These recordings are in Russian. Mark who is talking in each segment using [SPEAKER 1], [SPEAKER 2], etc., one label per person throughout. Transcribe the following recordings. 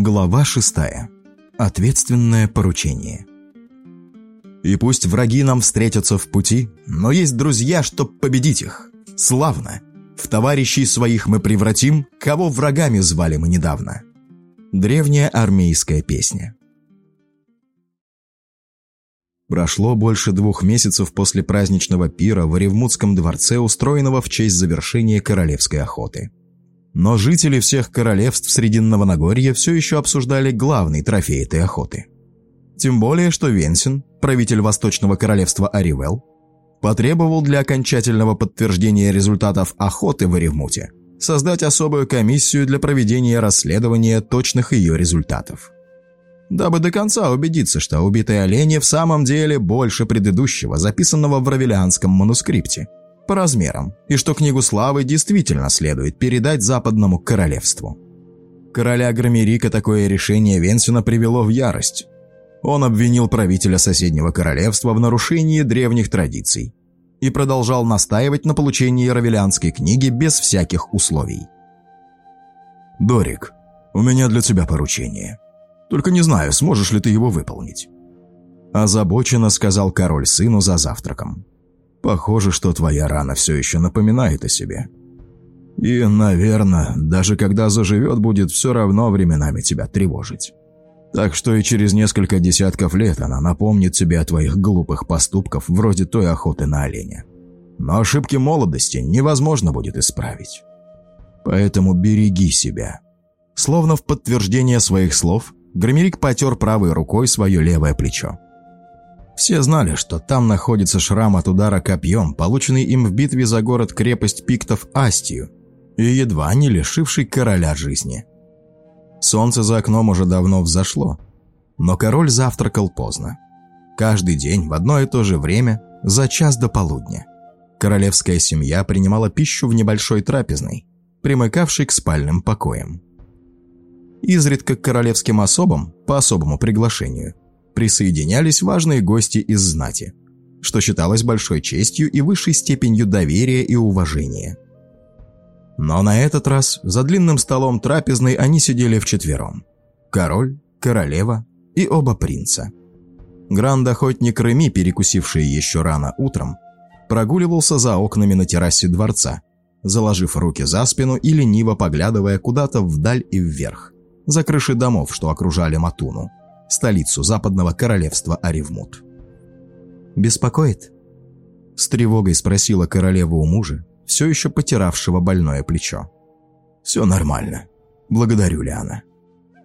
[SPEAKER 1] Глава шестая. Ответственное поручение. И пусть враги нам встретятся в пути, но есть друзья, чтоб победить их. Славно! В товарищей своих мы превратим, кого врагами звали мы недавно. Древняя армейская песня. Прошло больше двух месяцев после праздничного пира в Оревмутском дворце, устроенного в честь завершения королевской охоты. Но жители всех королевств Срединного Нагорья все еще обсуждали главный трофей этой охоты. Тем более, что Венсин, правитель Восточного королевства Аривел, потребовал для окончательного подтверждения результатов охоты в Оревмуте создать особую комиссию для проведения расследования точных ее результатов. Дабы до конца убедиться, что убитые олени в самом деле больше предыдущего, записанного в равелианском манускрипте – по размерам, и что книгу славы действительно следует передать западному королевству. Короля Громерика такое решение Венсина привело в ярость. Он обвинил правителя соседнего королевства в нарушении древних традиций и продолжал настаивать на получении равелианской книги без всяких условий. «Дорик, у меня для тебя поручение. Только не знаю, сможешь ли ты его выполнить». Озабоченно сказал король сыну за завтраком. Похоже, что твоя рана все еще напоминает о себе. И, наверное, даже когда заживет, будет все равно временами тебя тревожить. Так что и через несколько десятков лет она напомнит тебе о твоих глупых поступках вроде той охоты на оленя. Но ошибки молодости невозможно будет исправить. Поэтому береги себя. Словно в подтверждение своих слов, Громерик потер правой рукой свое левое плечо. Все знали, что там находится шрам от удара копьем, полученный им в битве за город-крепость пиктов Астию, и едва не лишивший короля жизни. Солнце за окном уже давно взошло, но король завтракал поздно. Каждый день в одно и то же время, за час до полудня. Королевская семья принимала пищу в небольшой трапезной, примыкавшей к спальным покоям. Изредка к королевским особам, по особому приглашению – присоединялись важные гости из знати, что считалось большой честью и высшей степенью доверия и уважения. Но на этот раз за длинным столом трапезной они сидели вчетвером. Король, королева и оба принца. Гранд-охотник Реми, перекусивший еще рано утром, прогуливался за окнами на террасе дворца, заложив руки за спину и лениво поглядывая куда-то вдаль и вверх, за крыши домов, что окружали Матуну столицу западного королевства Аревмут. «Беспокоит?» С тревогой спросила королева у мужа, все еще потиравшего больное плечо. «Все нормально. Благодарю, Лиана».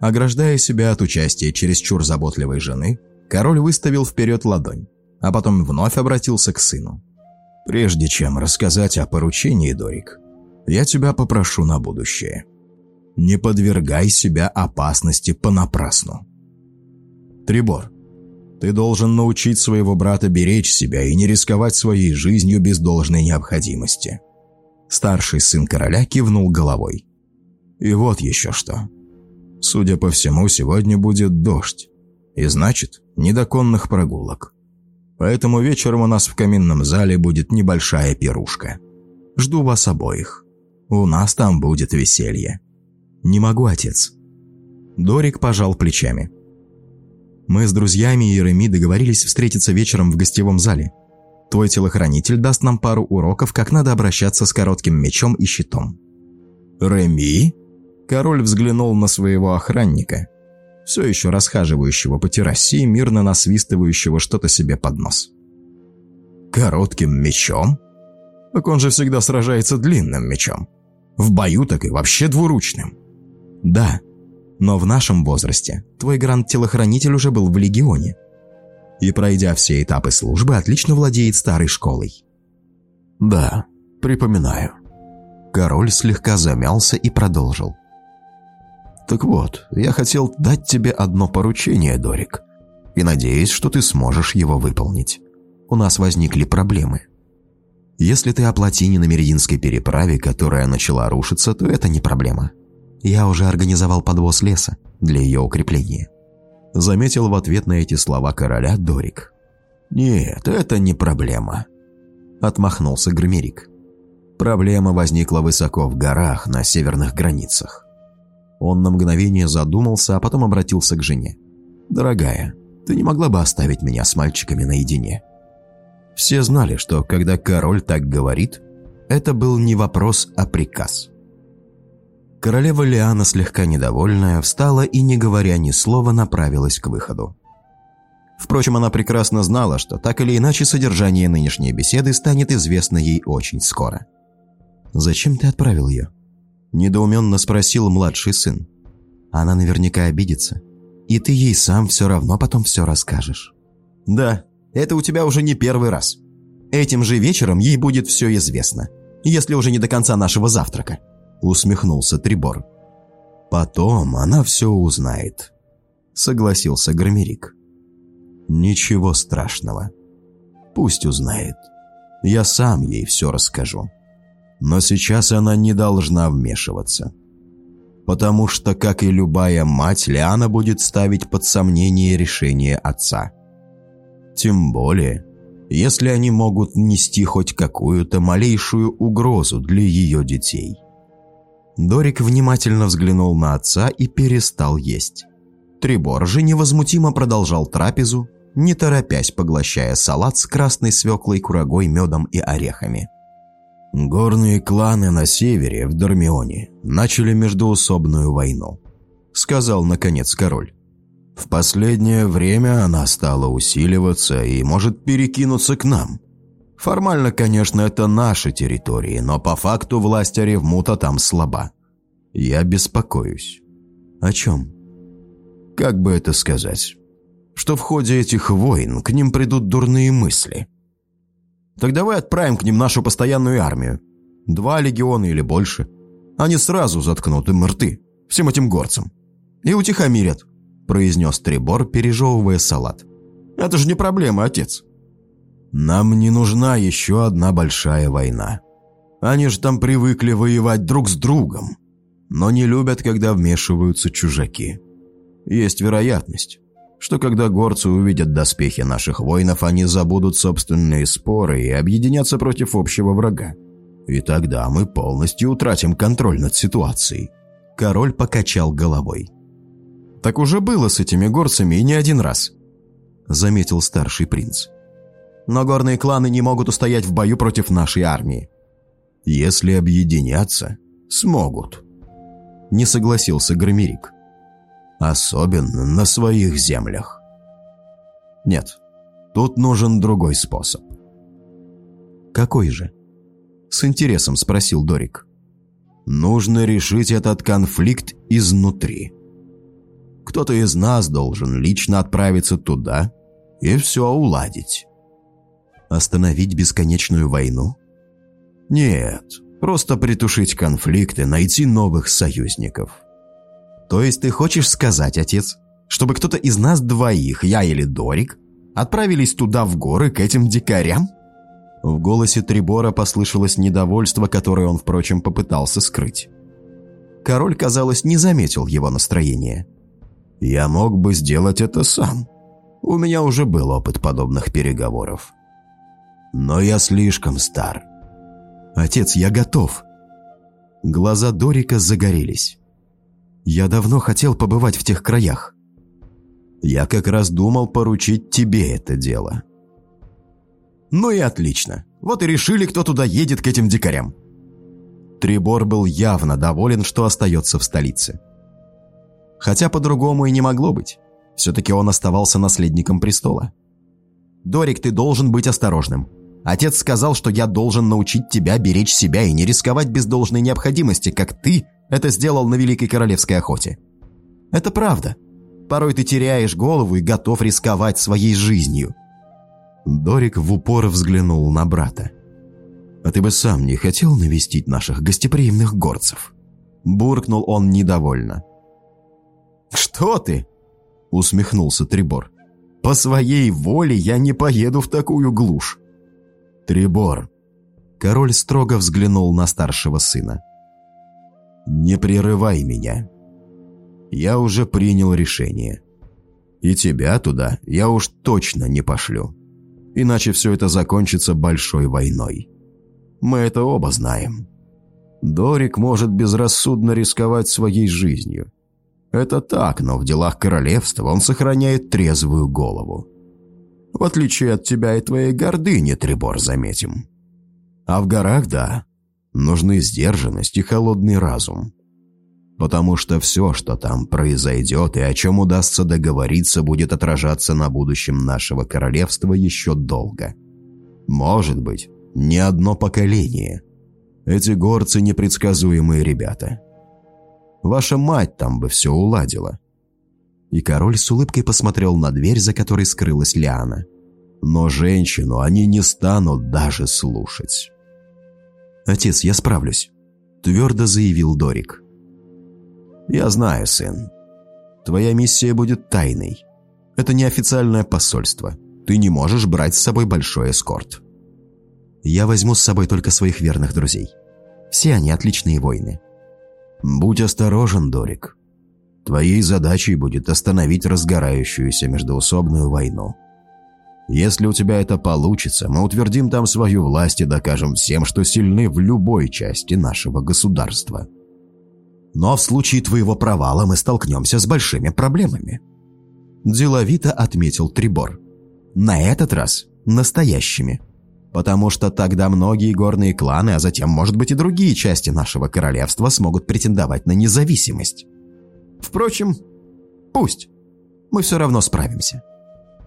[SPEAKER 1] Ограждая себя от участия чересчур заботливой жены, король выставил вперед ладонь, а потом вновь обратился к сыну. «Прежде чем рассказать о поручении, Дорик, я тебя попрошу на будущее. Не подвергай себя опасности понапрасну. Трибор, ты должен научить своего брата беречь себя и не рисковать своей жизнью без должной необходимости». Старший сын короля кивнул головой. «И вот еще что. Судя по всему, сегодня будет дождь. И значит, недоконных прогулок. Поэтому вечером у нас в каминном зале будет небольшая пирушка. Жду вас обоих. У нас там будет веселье». «Не могу, отец». Дорик пожал плечами. Мы с друзьями и Реми договорились встретиться вечером в гостевом зале. Твой телохранитель даст нам пару уроков, как надо обращаться с коротким мечом и щитом». «Реми?» Король взглянул на своего охранника, все еще расхаживающего по террасе и мирно насвистывающего что-то себе под нос. «Коротким мечом? Так он же всегда сражается длинным мечом. В бою так и вообще двуручным». «Да», но в нашем возрасте твой гранд-телохранитель уже был в Легионе. И, пройдя все этапы службы, отлично владеет старой школой.
[SPEAKER 2] Да, припоминаю. Король слегка замялся и продолжил. Так вот, я хотел дать тебе одно поручение, Дорик, и надеюсь, что ты сможешь его выполнить. У нас возникли проблемы. Если ты о плотине на Меридинской переправе, которая начала рушиться, то это не проблема. Я уже организовал подвоз леса для ее укрепления. Заметил в ответ на эти слова короля Дорик. «Нет, это не проблема», – отмахнулся Громерик. Проблема возникла высоко в горах на северных границах.
[SPEAKER 1] Он на мгновение задумался, а потом обратился к жене. «Дорогая, ты не могла бы оставить меня с мальчиками наедине?» Все знали, что когда король так говорит, это был не вопрос, а приказ. Королева Лиана, слегка недовольная, встала и, не говоря ни слова, направилась к выходу. Впрочем, она прекрасно знала, что так или иначе содержание нынешней беседы станет известно ей очень скоро. «Зачем ты отправил ее?» – недоуменно спросил младший сын. «Она наверняка обидится, и ты ей сам все равно потом все расскажешь». «Да, это у тебя уже не первый раз. Этим же вечером ей будет все известно, если уже не до конца нашего завтрака», – усмехнулся Трибор. «Потом она все узнает», – согласился Громерик. «Ничего страшного. Пусть узнает. Я сам ей все расскажу. Но сейчас она не должна вмешиваться. Потому что, как и любая мать, Лиана будет ставить под сомнение решение отца. Тем более, если они могут нести хоть какую-то малейшую угрозу для ее детей». Дорик внимательно взглянул на отца и перестал есть. Трибор же невозмутимо продолжал трапезу, не торопясь поглощая салат с красной свеклой, курагой, медом и орехами. «Горные кланы на севере, в Дармионе, начали междуусобную войну», — сказал, наконец, король. «В последнее время она стала усиливаться и может перекинуться к нам. Формально, конечно, это наши территории, но по факту власть Аревмута там слаба. Я беспокоюсь». «О чем?» «Как бы это сказать?» что в ходе этих войн к ним придут дурные мысли. Так давай отправим к ним нашу постоянную армию. Два легиона или больше. Они сразу заткнут им рты, всем этим горцам. И утихомирят, произнес Трибор, пережевывая салат. Это же не проблема, отец. Нам не нужна еще одна большая война. Они же там привыкли воевать друг с другом, но не любят, когда вмешиваются чужаки. Есть вероятность, что когда горцы увидят доспехи наших воинов, они забудут собственные споры и объединятся против общего врага. И тогда мы полностью утратим контроль над ситуацией». Король покачал головой. «Так уже было с этими горцами и не один раз», — заметил старший принц. «Но горные кланы не могут устоять в бою против нашей армии». «Если объединятся, смогут», — не согласился Громерик. Особенно на своих землях. Нет, тут нужен другой способ. Какой же? С интересом спросил Дорик. Нужно решить этот конфликт изнутри. Кто-то из нас должен лично отправиться туда и все уладить. Остановить бесконечную войну? Нет, просто притушить конфликты, найти новых союзников. «То есть ты хочешь сказать, отец, чтобы кто-то из нас двоих, я или Дорик, отправились туда в горы к этим дикарям?» В голосе Трибора послышалось недовольство, которое он, впрочем, попытался скрыть. Король, казалось, не заметил его настроения. «Я мог бы сделать это сам. У меня уже был опыт подобных переговоров. Но я слишком стар». «Отец, я готов». Глаза Дорика загорелись. Я давно хотел побывать в тех краях. Я как раз думал поручить тебе это дело. Ну и отлично. Вот и решили, кто туда едет к этим дикарям. Трибор был явно доволен, что остается в столице. Хотя по-другому и не могло быть. Все-таки он оставался наследником престола. «Дорик, ты должен быть осторожным. Отец сказал, что я должен научить тебя беречь себя и не рисковать без должной необходимости, как ты это сделал на Великой Королевской охоте. Это правда. Порой ты теряешь голову и готов рисковать своей жизнью. Дорик в упор взглянул на брата. «А ты бы сам не хотел навестить наших гостеприимных горцев?» Буркнул он недовольно. «Что ты?» — усмехнулся Трибор. «По своей воле я не поеду в такую глушь». «Трибор!» Король строго взглянул на старшего сына. «Не прерывай меня. Я уже принял решение. И тебя туда я уж точно не пошлю. Иначе все это закончится большой войной. Мы это оба знаем. Дорик может безрассудно рисковать своей жизнью, Это так, но в делах королевства он сохраняет трезвую голову. В отличие от тебя и твоей гордыни, Трибор, заметим. А в горах, да, нужны сдержанность и холодный разум. Потому что все, что там произойдет и о чем удастся договориться, будет отражаться на будущем нашего королевства еще долго. Может быть, не одно поколение. Эти горцы непредсказуемые ребята. Ваша мать там бы все уладила. И король с улыбкой посмотрел на дверь, за которой скрылась Лиана. Но женщину они не станут даже слушать. «Отец, я справлюсь», – твердо заявил Дорик. «Я знаю, сын. Твоя миссия будет тайной. Это неофициальное посольство. Ты не можешь брать с собой большой эскорт». «Я возьму с собой только своих верных друзей. Все они отличные воины. «Будь осторожен, Дорик. Твоей задачей будет остановить разгорающуюся междоусобную войну. Если у тебя это получится, мы утвердим там свою власть и докажем всем, что сильны в любой части нашего государства. Но в случае твоего провала мы столкнемся с большими проблемами», – деловито отметил Трибор. «На этот раз настоящими» потому что тогда многие горные кланы, а затем, может быть, и другие части нашего королевства смогут претендовать на независимость. Впрочем, пусть. Мы все равно справимся.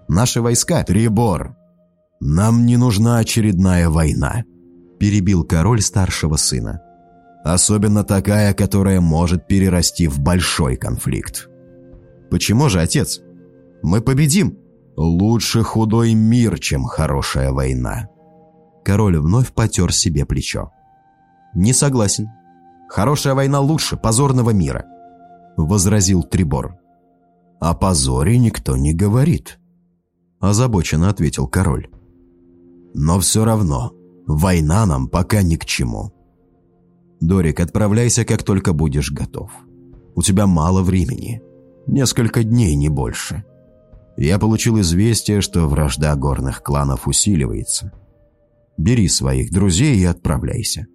[SPEAKER 1] Наши войска... Трибор, нам не нужна очередная война, перебил король старшего сына. Особенно такая, которая может перерасти в большой конфликт. Почему же, отец? Мы победим. Лучше худой мир, чем хорошая война. Король вновь потер себе плечо. «Не согласен. Хорошая война лучше позорного мира», — возразил Трибор. «О позоре никто не говорит», — озабоченно ответил король. «Но все равно, война нам пока ни к чему». «Дорик, отправляйся, как только будешь готов. У тебя мало времени. Несколько дней, не больше. Я получил известие, что вражда горных кланов усиливается». Бери своих друзей и отправляйся.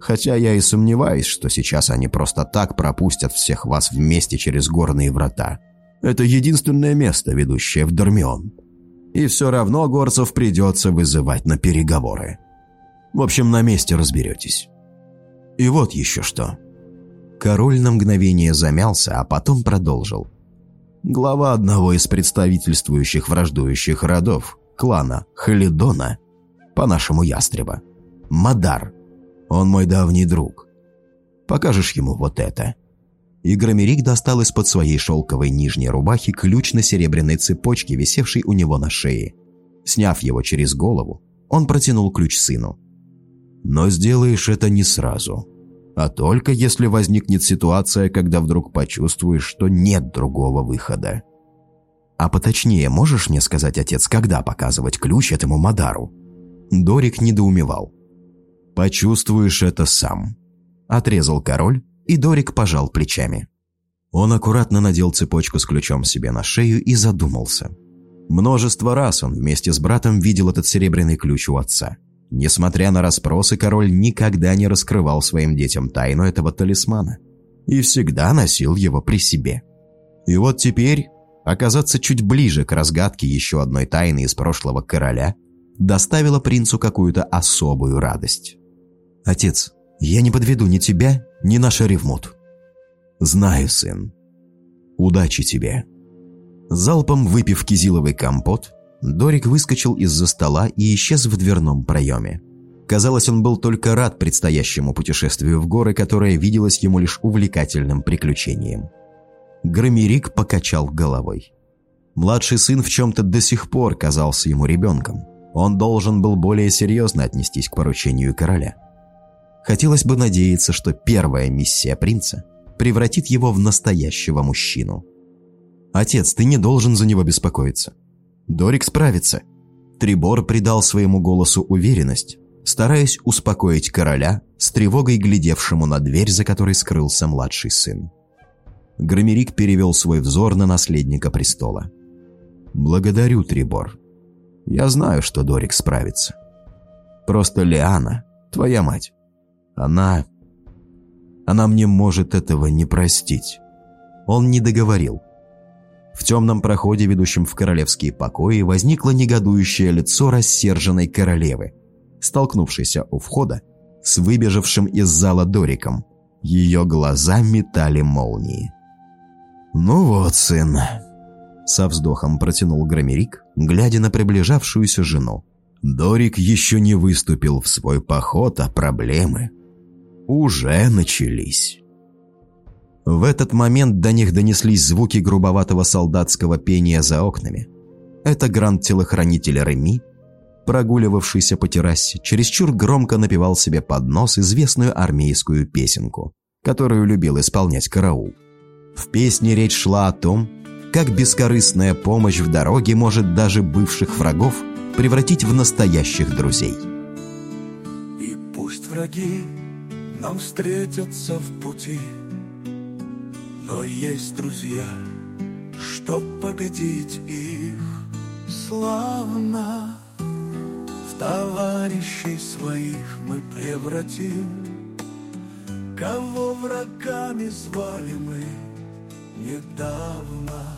[SPEAKER 1] Хотя я и сомневаюсь, что сейчас они просто так пропустят всех вас вместе через горные врата. Это единственное место, ведущее в Дормион. И все равно горцев придется вызывать на переговоры. В общем, на месте разберетесь. И вот еще что. Король на мгновение замялся, а потом продолжил. Глава одного из представительствующих враждующих родов, клана Халидона, по-нашему ястреба. Мадар. Он мой давний друг. Покажешь ему вот это». И Громерик достал из-под своей шелковой нижней рубахи ключ на серебряной цепочке, висевшей у него на шее. Сняв его через голову, он протянул ключ сыну. «Но сделаешь это не сразу, а только если возникнет ситуация, когда вдруг почувствуешь, что нет другого выхода». «А поточнее можешь мне сказать, отец, когда показывать ключ этому Мадару?» Дорик недоумевал. «Почувствуешь это сам», – отрезал король, и Дорик пожал плечами. Он аккуратно надел цепочку с ключом себе на шею и задумался. Множество раз он вместе с братом видел этот серебряный ключ у отца. Несмотря на расспросы, король никогда не раскрывал своим детям тайну этого талисмана и всегда носил его при себе. И вот теперь оказаться чуть ближе к разгадке еще одной тайны из прошлого короля – доставила принцу какую-то особую радость. «Отец, я не подведу ни тебя, ни наш Ревмут». «Знаю, сын. Удачи тебе». Залпом выпив кизиловый компот, Дорик выскочил из-за стола и исчез в дверном проеме. Казалось, он был только рад предстоящему путешествию в горы, которое виделось ему лишь увлекательным приключением. Громерик покачал головой. Младший сын в чем-то до сих пор казался ему ребенком – он должен был более серьезно отнестись к поручению короля. Хотелось бы надеяться, что первая миссия принца превратит его в настоящего мужчину. «Отец, ты не должен за него беспокоиться. Дорик справится». Трибор придал своему голосу уверенность, стараясь успокоить короля, с тревогой глядевшему на дверь, за которой скрылся младший сын. Громерик перевел свой взор на наследника престола. «Благодарю, Трибор. Я знаю, что Дорик справится. Просто Лиана, твоя мать, она... Она мне может этого не простить. Он не договорил. В темном проходе, ведущем в королевские покои, возникло негодующее лицо рассерженной королевы, столкнувшейся у входа с выбежавшим из зала Дориком. Ее глаза метали молнии. «Ну вот, сын», — со вздохом протянул Громерик, глядя на приближавшуюся жену. «Дорик еще не выступил в свой поход, а проблемы уже начались». В этот момент до них донеслись звуки грубоватого солдатского пения за окнами. Это гранд-телохранитель Реми, прогуливавшийся по террасе, чересчур громко напевал себе под нос известную армейскую песенку, которую любил исполнять караул. В песне речь шла о том, как бескорыстная помощь в дороге может даже бывших врагов превратить в настоящих друзей.
[SPEAKER 3] И пусть враги нам встретятся в пути, но есть друзья, чтоб победить их славно. В товарищей своих мы превратим. Кого врагами звали мы недавно